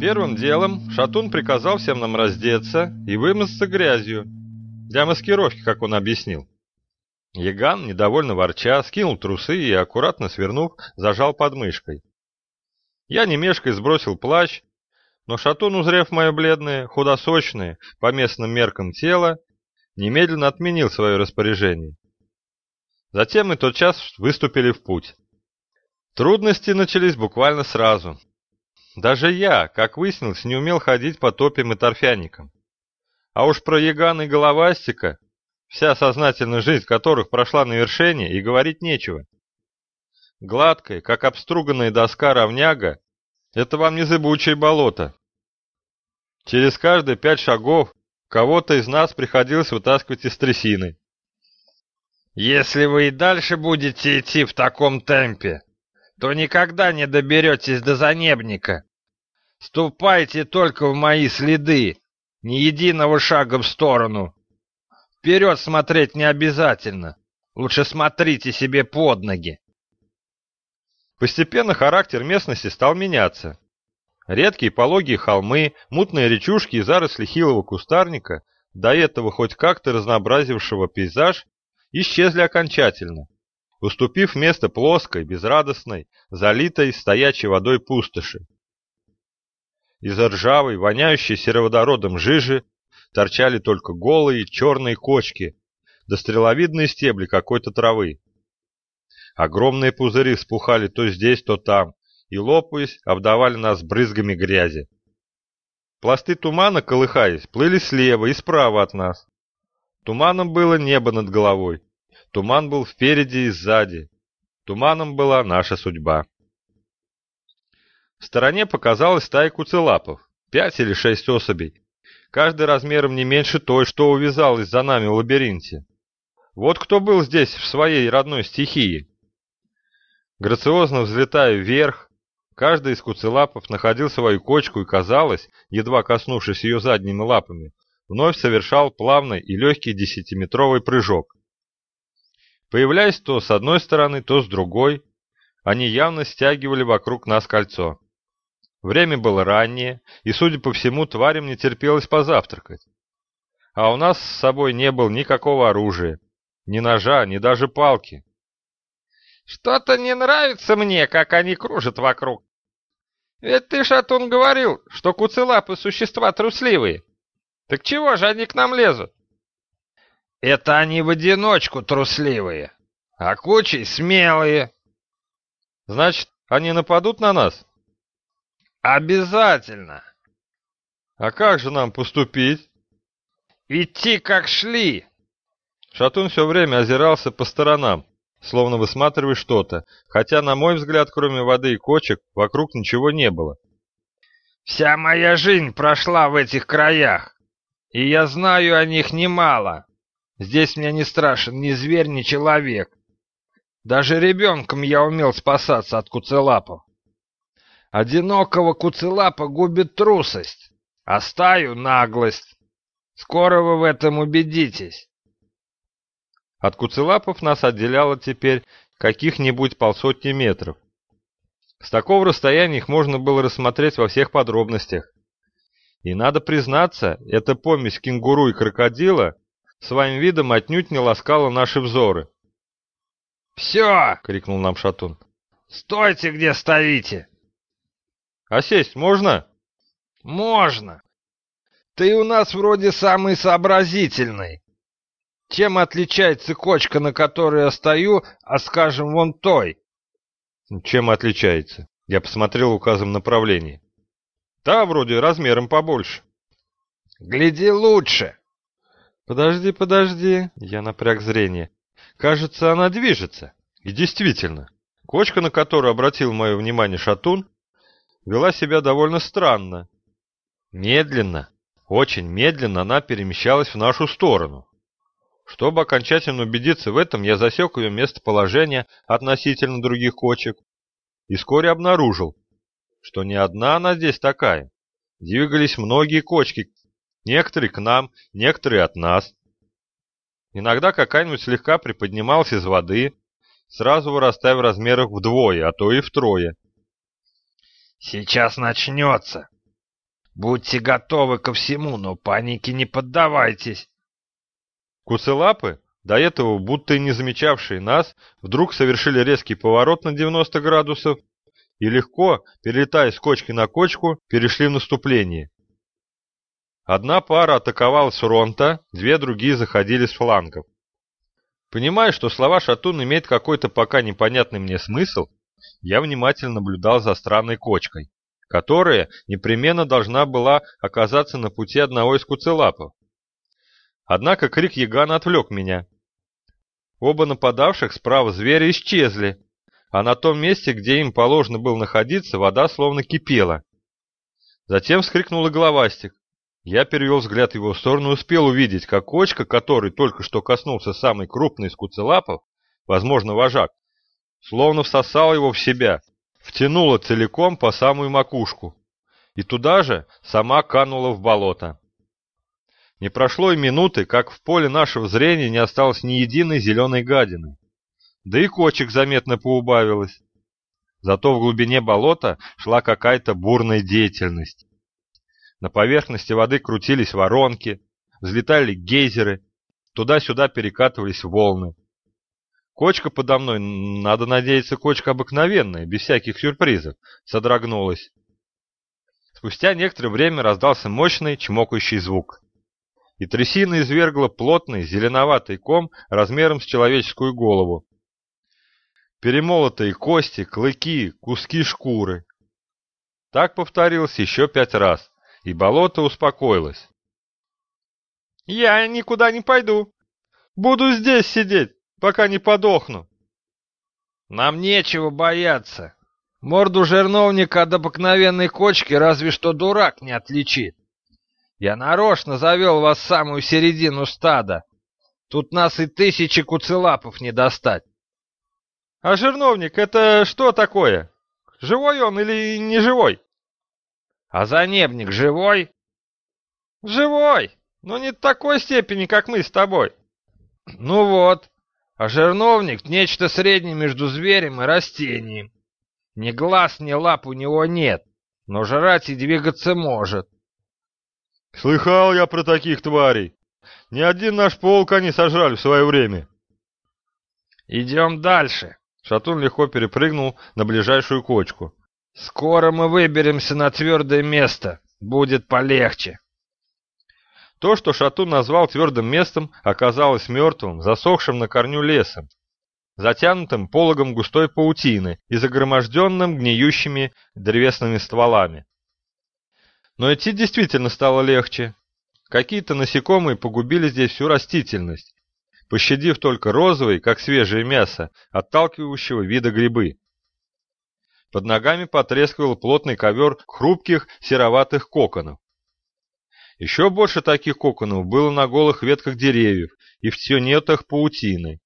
Первым делом Шатун приказал всем нам раздеться и вымыться грязью, для маскировки, как он объяснил. Яган, недовольно ворча, скинул трусы и, аккуратно свернув, зажал под мышкой. Я немешкой сбросил плащ, но Шатун, узрев мое бледное, худосочное, по местным меркам тело, немедленно отменил свое распоряжение. Затем мы тотчас выступили в путь. Трудности начались буквально сразу. Даже я, как выяснилось, не умел ходить по топям и торфяникам. А уж про Ягана и Головастика, вся сознательная жизнь которых прошла на вершине, и говорить нечего. Гладкая, как обструганная доска равняга, это вам не зыбучее болото. Через каждые пять шагов кого-то из нас приходилось вытаскивать из трясины. «Если вы и дальше будете идти в таком темпе, то никогда не доберетесь до занебника. Ступайте только в мои следы, ни единого шага в сторону. Вперед смотреть не обязательно, лучше смотрите себе под ноги. Постепенно характер местности стал меняться. Редкие пологие холмы, мутные речушки и заросли хилого кустарника, до этого хоть как-то разнообразившего пейзаж, исчезли окончательно уступив место плоской, безрадостной, залитой стоячей водой пустоши. Из ржавой, воняющей сероводородом жижи торчали только голые черные кочки да стреловидные стебли какой-то травы. Огромные пузыри вспухали то здесь, то там, и, лопаясь, обдавали нас брызгами грязи. Пласты тумана, колыхаясь, плыли слева и справа от нас. Туманом было небо над головой, Туман был впереди и сзади. Туманом была наша судьба. В стороне показалась стая куцелапов, пять или шесть особей, каждый размером не меньше той, что увязалась за нами в лабиринте. Вот кто был здесь в своей родной стихии. Грациозно взлетая вверх, каждый из куцелапов находил свою кочку и, казалось, едва коснувшись ее задними лапами, вновь совершал плавный и легкий десятиметровый прыжок. Появляясь то с одной стороны, то с другой, они явно стягивали вокруг нас кольцо. Время было раннее, и, судя по всему, тварям не терпелось позавтракать. А у нас с собой не было никакого оружия, ни ножа, ни даже палки. «Что-то не нравится мне, как они кружат вокруг. Ведь ты, Шатун, говорил, что куцелапы существа трусливые. Так чего же они к нам лезут?» Это они в одиночку трусливые, а кучей смелые. Значит, они нападут на нас? Обязательно. А как же нам поступить? Идти как шли. Шатун все время озирался по сторонам, словно высматривая что-то, хотя, на мой взгляд, кроме воды и кочек, вокруг ничего не было. Вся моя жизнь прошла в этих краях, и я знаю о них немало. Здесь мне не страшен ни зверь, ни человек. Даже ребенком я умел спасаться от куцелапов. Одинокого куцелапа губит трусость, а стаю — наглость. Скоро вы в этом убедитесь. От куцелапов нас отделяло теперь каких-нибудь полсотни метров. С такого расстояния их можно было рассмотреть во всех подробностях. И надо признаться, эта помесь кенгуру и крокодила своим видом отнюдь не ласкала наши взоры. «Все!» — крикнул нам Шатун. «Стойте, где стоите!» «А сесть можно?» «Можно! Ты у нас вроде самый сообразительный. Чем отличается кочка, на которой я стою, а, скажем, вон той?» «Чем отличается?» Я посмотрел в указанном направлении. «Та вроде размером побольше». «Гляди лучше!» «Подожди, подожди!» Я напряг зрение. «Кажется, она движется». И действительно, кочка, на которую обратил мое внимание шатун, вела себя довольно странно. Медленно, очень медленно она перемещалась в нашу сторону. Чтобы окончательно убедиться в этом, я засек ее местоположение относительно других кочек и вскоре обнаружил, что не одна она здесь такая. Двигались многие кочки, Некоторые к нам, некоторые от нас. Иногда какая-нибудь слегка приподнималась из воды, сразу вырастая в размерах вдвое, а то и втрое. «Сейчас начнется!» Будьте готовы ко всему, но панике не поддавайтесь. Куцелапы, до этого будто и не замечавшие нас, вдруг совершили резкий поворот на 90 градусов и легко, перелетая с кочки на кочку, перешли в наступление. Одна пара атаковала с фронта, две другие заходили с флангов. Понимая, что слова Шатун имеют какой-то пока непонятный мне смысл, я внимательно наблюдал за странной кочкой, которая непременно должна была оказаться на пути одного из куцелапов. Однако крик Ягана отвлек меня. Оба нападавших справа зверя исчезли, а на том месте, где им положено было находиться, вода словно кипела. Затем вскрикнул и головастик. Я перевел взгляд в его сторону и успел увидеть, как кочка, который только что коснулся самый крупный из куцелапов, возможно, вожак, словно всосал его в себя, втянула целиком по самую макушку. И туда же сама канула в болото. Не прошло и минуты, как в поле нашего зрения не осталось ни единой зеленой гадины. Да и кочек заметно поубавилось. Зато в глубине болота шла какая-то бурная деятельность. На поверхности воды крутились воронки, взлетали гейзеры, туда-сюда перекатывались волны. Кочка подо мной, надо надеяться, кочка обыкновенная, без всяких сюрпризов, содрогнулась. Спустя некоторое время раздался мощный чмокающий звук. И трясина извергла плотный зеленоватый ком размером с человеческую голову. Перемолотые кости, клыки, куски шкуры. Так повторилось еще пять раз, и болото успокоилось. «Я никуда не пойду. Буду здесь сидеть, пока не подохну. Нам нечего бояться. Морду жерновника от обыкновенной кочки разве что дурак не отличит. Я нарочно завел вас в самую середину стада. Тут нас и тысячи куцелапов не достать. А жерновник это что такое? Живой он или не живой? А занебник живой? Живой, но не такой степени, как мы с тобой. Ну вот, а жерновник — нечто среднее между зверем и растением. Ни глаз, ни лап у него нет, но жрать и двигаться может. Слыхал я про таких тварей. Ни один наш полк они сожрали в свое время. Идем дальше. Шатун легко перепрыгнул на ближайшую кочку. Скоро мы выберемся на твердое место. Будет полегче. То, что Шатун назвал твердым местом, оказалось мертвым, засохшим на корню лесом, затянутым пологом густой паутины и загроможденным гниющими древесными стволами. Но идти действительно стало легче. Какие-то насекомые погубили здесь всю растительность, пощадив только розовый, как свежее мясо, отталкивающего вида грибы. Под ногами потрескивал плотный ковер хрупких сероватых коконов. Еще больше таких коконов было на голых ветках деревьев и в тенетах паутины.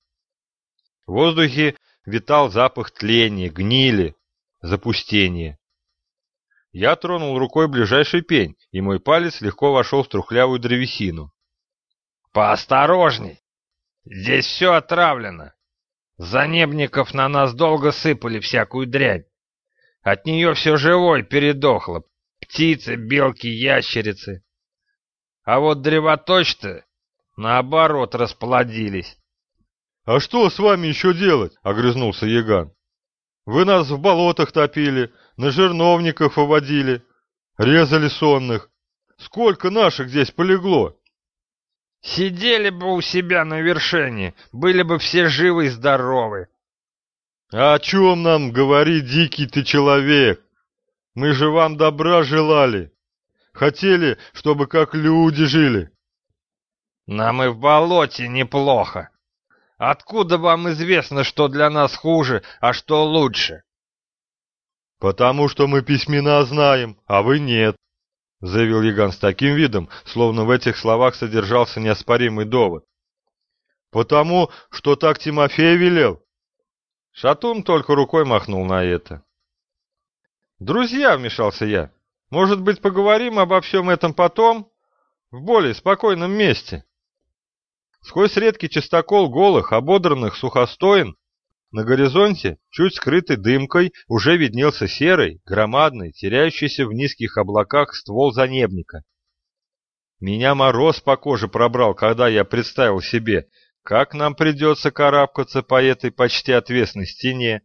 В воздухе витал запах тления, гнили, запустения. Я тронул рукой ближайший пень, и мой палец легко вошел в трухлявую древесину. «Поосторожней! Здесь все отравлено. Занебников на нас долго сыпали всякую дрянь. От нее все живое передохло. Птицы, белки, ящерицы. А вот древоточцы, наоборот, расплодились. — А что с вами еще делать? — огрызнулся Яган. — Вы нас в болотах топили, на жерновниках выводили, резали сонных. Сколько наших здесь полегло? — Сидели бы у себя на вершине, были бы все живы и здоровы. — о чем нам говорит дикий ты человек? Мы же вам добра желали. Хотели, чтобы как люди жили. Нам и в болоте неплохо. Откуда вам известно, что для нас хуже, а что лучше? Потому что мы письмена знаем, а вы нет, заявил Яган с таким видом, словно в этих словах содержался неоспоримый довод. Потому что так Тимофей велел. Шатун только рукой махнул на это. «Друзья», — вмешался я, может быть, поговорим обо всем этом потом, в более спокойном месте? Сквозь редкий чистокол голых, ободранных сухостоин На горизонте, чуть скрытый дымкой, уже виднелся серый, громадный, теряющийся в низких облаках ствол занебника. Меня мороз по коже пробрал, когда я представил себе, как нам придется карабкаться по этой почти отвесной стене,